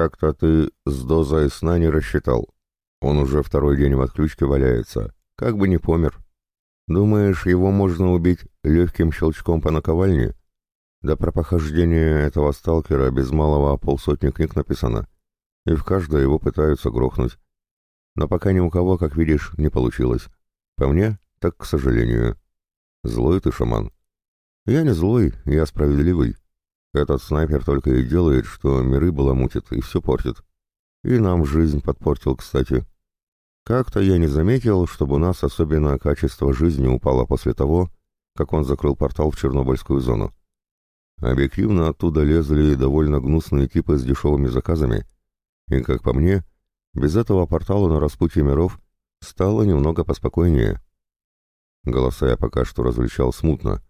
Как-то ты с дозой сна не рассчитал. Он уже второй день в отключке валяется. Как бы не помер. Думаешь, его можно убить легким щелчком по наковальне? Да про похождение этого сталкера без малого полсотни книг написано, и в каждой его пытаются грохнуть. Но пока ни у кого, как видишь, не получилось. По мне, так к сожалению. Злой ты, шаман. Я не злой, я справедливый. Этот снайпер только и делает, что миры баламутит и все портит. И нам жизнь подпортил, кстати. Как-то я не заметил, чтобы у нас особенно качество жизни упало после того, как он закрыл портал в Чернобыльскую зону. Объективно оттуда лезли довольно гнусные типы с дешевыми заказами, и, как по мне, без этого портала на распутье миров стало немного поспокойнее. Голоса я пока что различал смутно.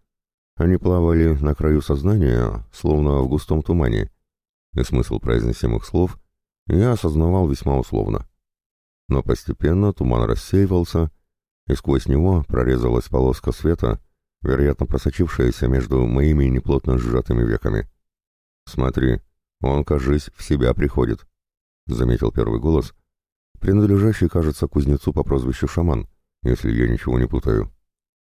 Они плавали на краю сознания, словно в густом тумане, и смысл произносимых слов я осознавал весьма условно. Но постепенно туман рассеивался, и сквозь него прорезалась полоска света, вероятно просочившаяся между моими неплотно сжатыми веками. «Смотри, он, кажись, в себя приходит», — заметил первый голос, принадлежащий, кажется, кузнецу по прозвищу Шаман, если я ничего не путаю.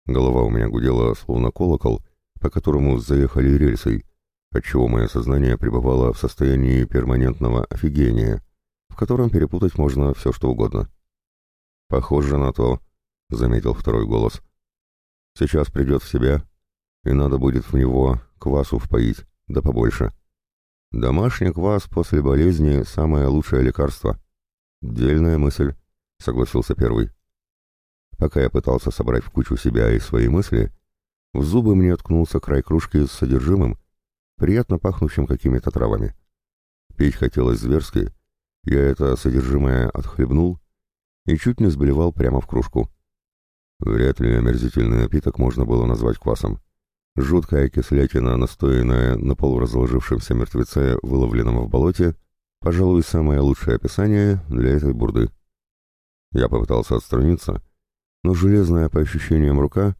Голова у меня гудела, словно колокол, по которому заехали рельсы, отчего мое сознание пребывало в состоянии перманентного офигения, в котором перепутать можно все что угодно. «Похоже на то», — заметил второй голос. «Сейчас придет в себя, и надо будет в него квасу впоить, да побольше. Домашний квас после болезни — самое лучшее лекарство». «Дельная мысль», — согласился первый. Пока я пытался собрать в кучу себя и свои мысли, в зубы мне ткнулся край кружки с содержимым, приятно пахнущим какими-то травами. Пить хотелось зверски, я это содержимое отхлебнул и чуть не сблевал прямо в кружку. Вряд ли омерзительный напиток можно было назвать квасом. Жуткая кислятина, настоянная на полуразложившемся мертвеце, выловленном в болоте, пожалуй, самое лучшее описание для этой бурды. Я попытался отстраниться, но железная по ощущениям рука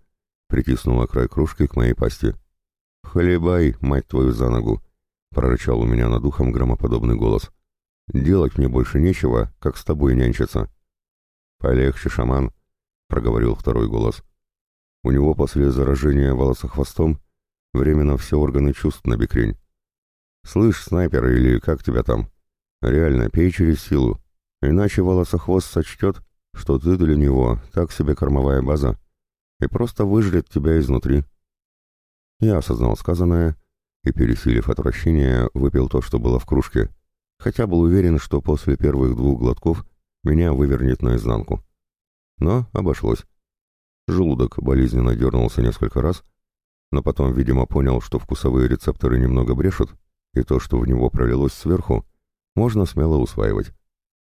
притиснула край кружки к моей пасти. «Хлебай, мать твою, за ногу!» — прорычал у меня над ухом громоподобный голос. «Делать мне больше нечего, как с тобой нянчиться». «Полегче, шаман», — проговорил второй голос. У него после заражения волосохвостом временно все органы чувств на бекрень. «Слышь, снайпер, или как тебя там? Реально, пей через силу, иначе волосохвост сочтет, что ты для него так себе кормовая база, и просто выжрет тебя изнутри. Я осознал сказанное и, пересилив отвращение, выпил то, что было в кружке, хотя был уверен, что после первых двух глотков меня вывернет наизнанку. Но обошлось. Желудок болезненно дернулся несколько раз, но потом, видимо, понял, что вкусовые рецепторы немного брешут, и то, что в него пролилось сверху, можно смело усваивать.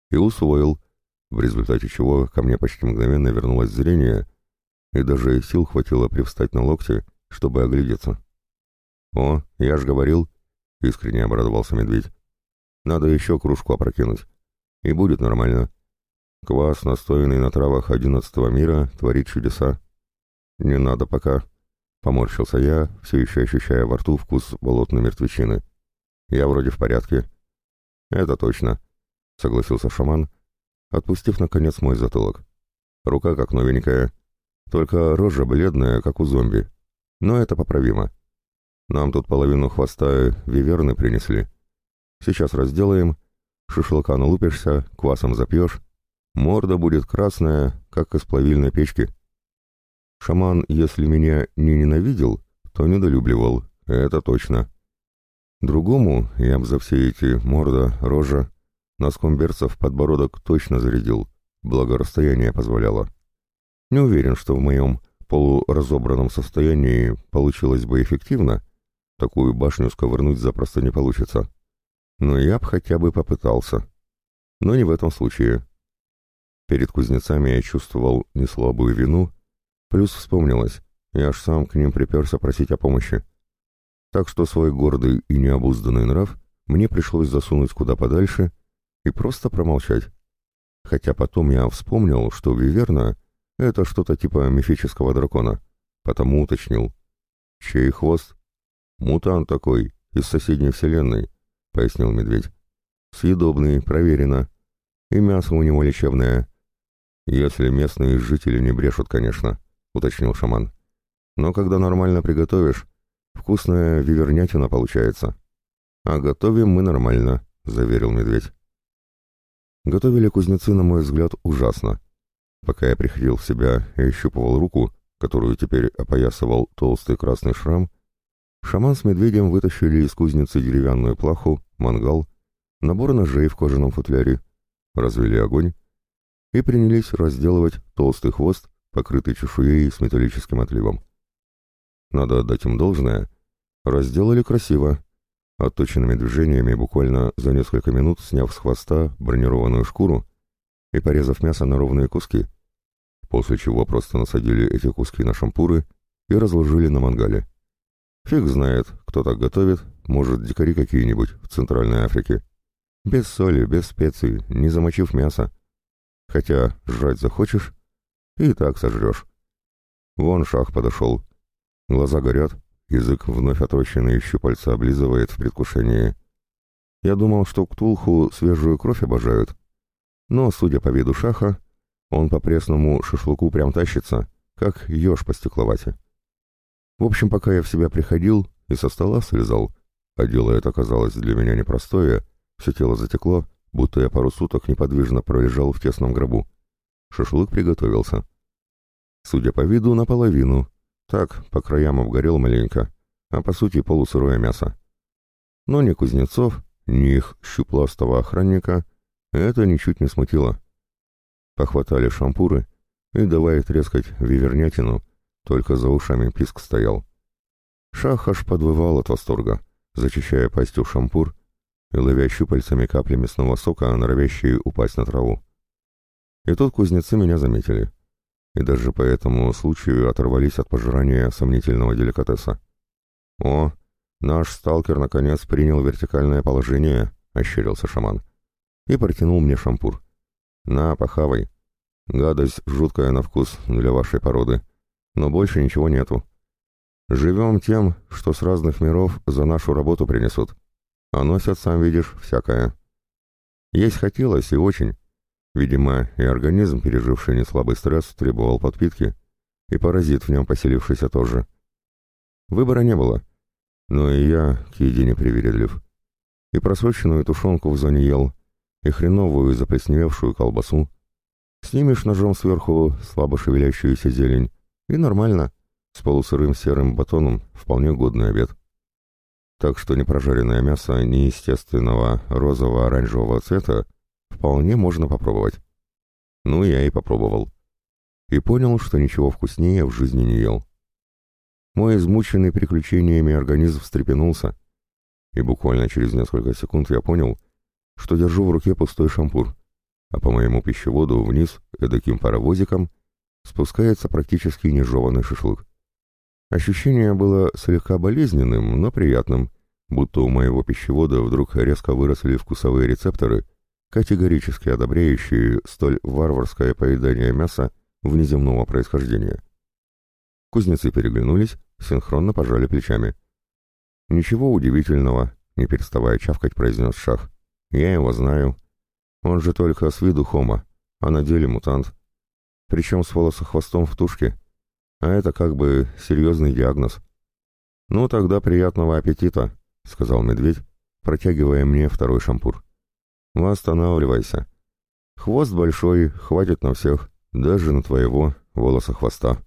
И усвоил, в результате чего ко мне почти мгновенно вернулось зрение, и даже сил хватило привстать на локти, чтобы оглядеться. «О, я ж говорил», — искренне обрадовался медведь. «Надо еще кружку опрокинуть, и будет нормально. Квас, настоянный на травах одиннадцатого мира, творит чудеса. Не надо пока», — поморщился я, все еще ощущая во рту вкус болотной мертвечины. «Я вроде в порядке». «Это точно», — согласился шаман, отпустив, наконец, мой затылок. Рука как новенькая, только рожа бледная, как у зомби. Но это поправимо. Нам тут половину хвоста виверны принесли. Сейчас разделаем, шашлыка налупишься, квасом запьешь. Морда будет красная, как из плавильной печки. Шаман, если меня не ненавидел, то недолюбливал, это точно. Другому я б за все эти морда, рожа, носком берцев подбородок точно зарядил, благо расстояние позволяло. Не уверен, что в моем полуразобранном состоянии получилось бы эффективно, такую башню сковырнуть запросто не получится. Но я б хотя бы попытался. Но не в этом случае. Перед кузнецами я чувствовал неслабую вину, плюс вспомнилось, я аж сам к ним приперся просить о помощи. Так что свой гордый и необузданный нрав мне пришлось засунуть куда подальше и просто промолчать. Хотя потом я вспомнил, что Виверна — это что-то типа мифического дракона, потому уточнил. «Чей хвост?» «Мутант такой, из соседней вселенной», — пояснил медведь. Съедобный, проверено. И мясо у него лечебное. Если местные жители не брешут, конечно, уточнил шаман. Но когда нормально приготовишь, вкусная вивернятина получается. А готовим мы нормально, заверил медведь. Готовили кузнецы, на мой взгляд, ужасно. Пока я приходил в себя и ощупывал руку, которую теперь опоясывал толстый красный шрам, шаман с медведем вытащили из кузницы деревянную плаху, мангал, набор ножей в кожаном футляре, развели огонь и принялись разделывать толстый хвост, покрытый чешуей с металлическим отливом. Надо отдать им должное. Разделали красиво, отточенными движениями, буквально за несколько минут сняв с хвоста бронированную шкуру и порезав мясо на ровные куски, после чего просто насадили эти куски на шампуры и разложили на мангале. Фиг знает, кто так готовит, может, дикари какие-нибудь в Центральной Африке. Без соли, без специй, не замочив мясо. Хотя жрать захочешь, и так сожрешь. Вон шах подошел. Глаза горят, язык вновь отрощенный щупальца облизывает в предвкушении. Я думал, что ктулху свежую кровь обожают. Но, судя по виду шаха, он по пресному шашлыку прям тащится, как еж по стекловате. В общем, пока я в себя приходил и со стола слезал, а дело это оказалось для меня непростое, все тело затекло, будто я пару суток неподвижно пролежал в тесном гробу. Шашлык приготовился. Судя по виду, наполовину. Так, по краям обгорел маленько, а по сути полусырое мясо. Но ни кузнецов, ни их щупластого охранника это ничуть не смутило. Похватали шампуры и давай трескать вивернятину, только за ушами писк стоял. Шах аж подвывал от восторга, зачищая пастью шампур и ловя щупальцами капли мясного сока, норовящие упасть на траву. И тут кузнецы меня заметили. И даже по этому случаю оторвались от пожирания сомнительного деликатеса. «О, наш сталкер наконец принял вертикальное положение», — ощерился шаман. И протянул мне шампур. «На, похавай. Гадость жуткая на вкус для вашей породы. Но больше ничего нету. Живем тем, что с разных миров за нашу работу принесут. А носят, сам видишь, всякое. Есть хотелось и очень. Видимо, и организм, переживший неслабый стресс, требовал подпитки, и паразит в нем поселившийся тоже. Выбора не было. Но и я к еде не привередлив. И просроченную тушенку в зоне ел, и хреновую заплесневевшую колбасу. Снимешь ножом сверху слабо шевелящуюся зелень, и нормально, с полусырым серым батоном, вполне годный обед. Так что непрожаренное мясо неестественного розово-оранжевого цвета вполне можно попробовать. Ну, я и попробовал. И понял, что ничего вкуснее в жизни не ел. Мой измученный приключениями организм встрепенулся, и буквально через несколько секунд я понял, что держу в руке пустой шампур, а по моему пищеводу вниз, эдаким паровозиком, спускается практически нежеванный шашлык. Ощущение было слегка болезненным, но приятным, будто у моего пищевода вдруг резко выросли вкусовые рецепторы, категорически одобряющие столь варварское поедание мяса внеземного происхождения. Кузнецы переглянулись, синхронно пожали плечами. «Ничего удивительного», — не переставая чавкать, произнес Шах. Я его знаю. Он же только с виду хома, а на деле мутант. Причем с волосохвостом в тушке. А это как бы серьезный диагноз. «Ну, тогда приятного аппетита», — сказал медведь, протягивая мне второй шампур. «Восстанавливайся. Хвост большой, хватит на всех, даже на твоего волоса хвоста».